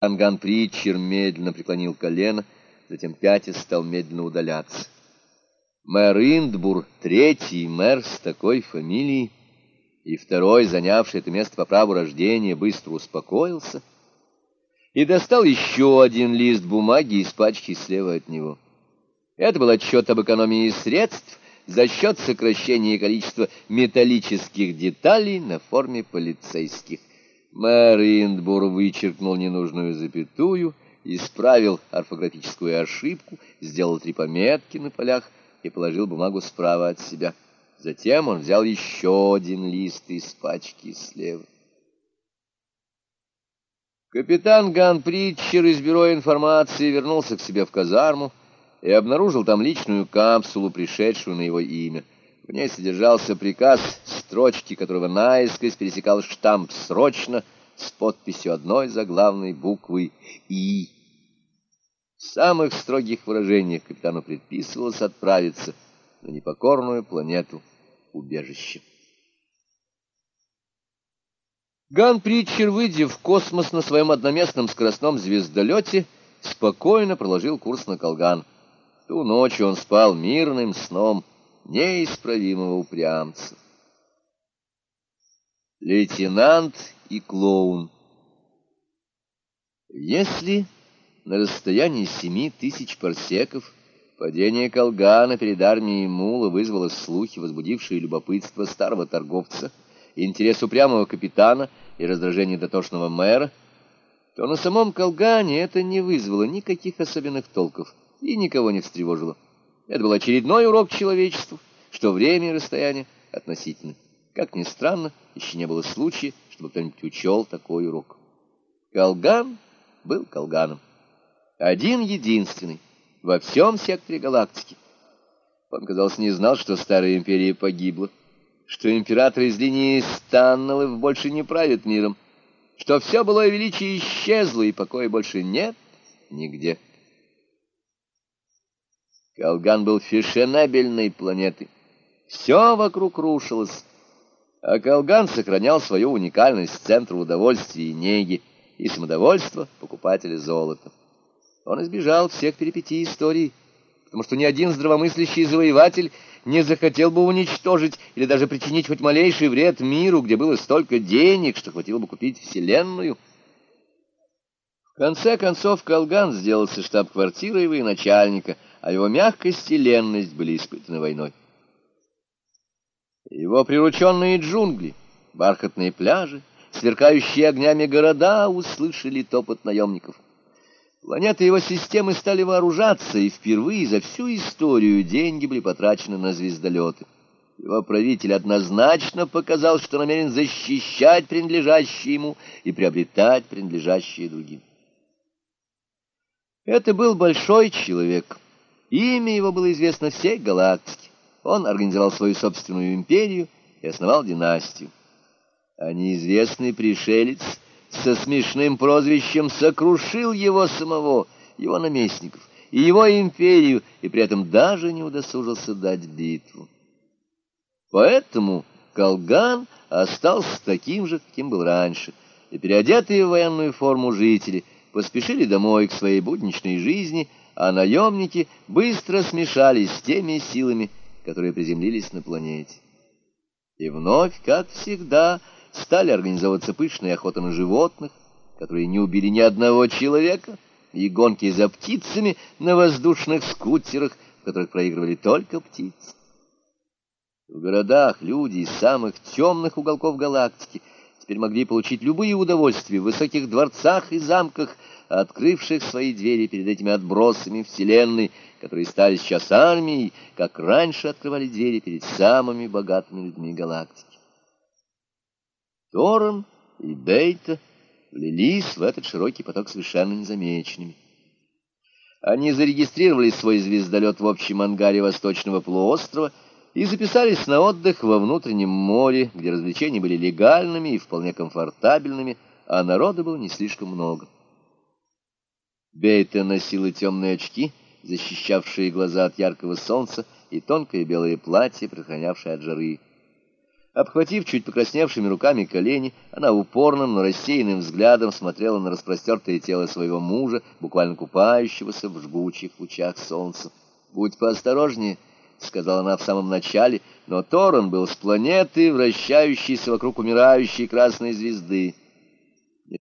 Анган Притчер медленно преклонил колено, затем пятясь стал медленно удаляться. Мэр Индбур, третий мэр с такой фамилией, и второй, занявший это место по праву рождения, быстро успокоился и достал еще один лист бумаги из пачки слева от него. Это был отчет об экономии средств за счет сокращения количества металлических деталей на форме полицейских. Мэр Индбур вычеркнул ненужную запятую, исправил орфографическую ошибку, сделал три пометки на полях и положил бумагу справа от себя. Затем он взял еще один лист из пачки слева. Капитан Ган Притчер из бюро информации вернулся к себе в казарму и обнаружил там личную капсулу, пришедшую на его имя. В ней содержался приказ, строчки которого наискось пересекал штамп «Срочно» с подписью одной заглавной буквы «И». В самых строгих выражениях капитану предписывалось отправиться на непокорную планету убежище. Ган Притчер, выйдя в космос на своем одноместном скоростном звездолете, спокойно проложил курс на Колган. Ту ночь он спал мирным сном, неисправимого упрямца. Лейтенант и клоун Если на расстоянии семи тысяч парсеков падение Колгана перед армией Мула вызвало слухи, возбудившие любопытство старого торговца, интерес упрямого капитана и раздражение дотошного мэра, то на самом Колгане это не вызвало никаких особенных толков и никого не встревожило. Это был очередной урок человечеству, что время и расстояние относительны. Как ни странно, еще не было случая, чтобы кто-нибудь учел такой урок. Колган был Колганом. Один единственный во всем секторе галактики. Он, казалось, не знал, что Старая Империя погибла, что император из линии Станнеллов больше не правит миром, что все былое величие исчезло, и покоя больше нет нигде. Калган был фешенебельной планетой. Все вокруг рушилось, а Калган сохранял свою уникальность центра удовольствия и неги и самодовольства покупателя золота. Он избежал всех перипетий истории, потому что ни один здравомыслящий завоеватель не захотел бы уничтожить или даже причинить хоть малейший вред миру, где было столько денег, что хватило бы купить Вселенную. В конце концов, Калган сделался штаб-квартирой военачальника — а его мягкость и ленность были испытаны войной. Его прирученные джунгли, бархатные пляжи, сверкающие огнями города услышали топот наемников. Планеты его системы стали вооружаться, и впервые за всю историю деньги были потрачены на звездолеты. Его правитель однозначно показал, что намерен защищать принадлежащие ему и приобретать принадлежащие другим. Это был большой человек — Имя его было известно всей галактике. Он организовал свою собственную империю и основал династию. А неизвестный пришелец со смешным прозвищем сокрушил его самого, его наместников и его империю, и при этом даже не удосужился дать битву. Поэтому Колган остался таким же, каким был раньше, и переодетые в военную форму жители поспешили домой к своей будничной жизни – а наемники быстро смешались с теми силами, которые приземлились на планете. И вновь, как всегда, стали организовываться пышные охоты на животных, которые не убили ни одного человека, и гонки за птицами на воздушных скутерах, в которых проигрывали только птицы. В городах люди из самых темных уголков галактики теперь могли получить любые удовольствия в высоких дворцах и замках, открывших свои двери перед этими отбросами Вселенной, которые стали сейчас армией, как раньше открывали двери перед самыми богатыми людьми галактики. Торрен и Бейта влились в этот широкий поток совершенно незамеченными. Они зарегистрировали свой звездолет в общем ангаре Восточного полуострова и записались на отдых во внутреннем море, где развлечения были легальными и вполне комфортабельными, а народа было не слишком много. Бейта носила темные очки, защищавшие глаза от яркого солнца, и тонкое белое платье, предохранявшее от жары. Обхватив чуть покрасневшими руками колени, она упорным, но рассеянным взглядом смотрела на распростертое тело своего мужа, буквально купающегося в жгучих лучах солнца. «Будь поосторожнее», — сказала она в самом начале, но Торрен был с планеты, вращающейся вокруг умирающей красной звезды.